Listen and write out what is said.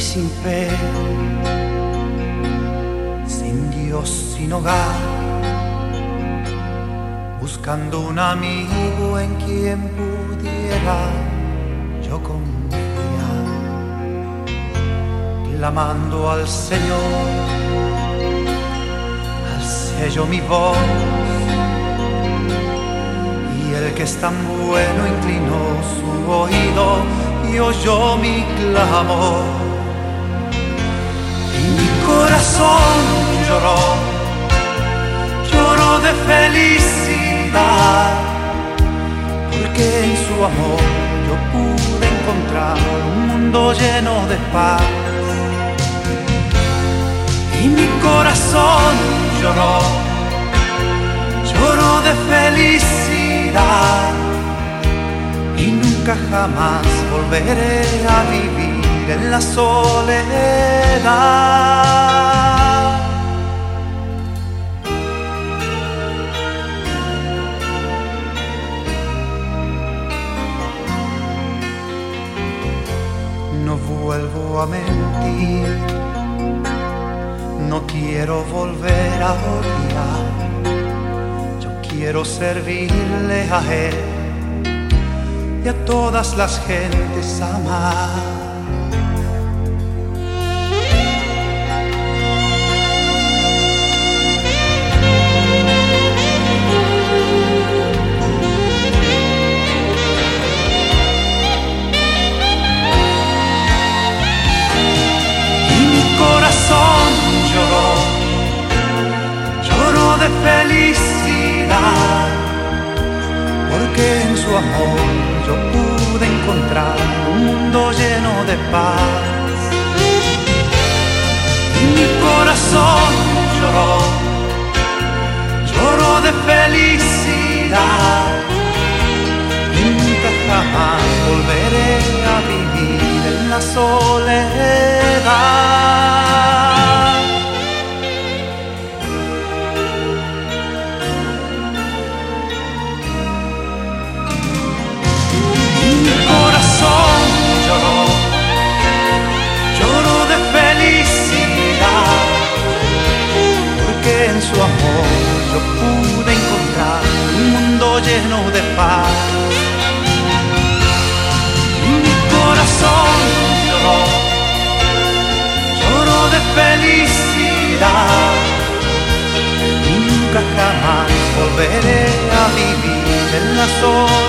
sin fe, sin Dios, sin hogar, buscando un amigo en quien pudiera yo confiar, clamando al Señor, al sello mi voz. Y el que es tan bueno inclinó su oído y oyó mi clamor. Yo pude encontrar un mundo lleno de paz. Y mi corazón lloró, lloró de felicidad y nunca jamás volveré a vivir en la soledad. No vuelvo a mentir, no quiero volver a odiar, yo quiero servirle a Él y a todas las gentes amar. De paz. Mi corazón lloró, lloró de felicidad. Nunca jamás volveré a vivir en la soledad. Lleno de paz. Mi corazón lloró, lloró de felicidad, nunca jamás volveré a vivir en la soledad.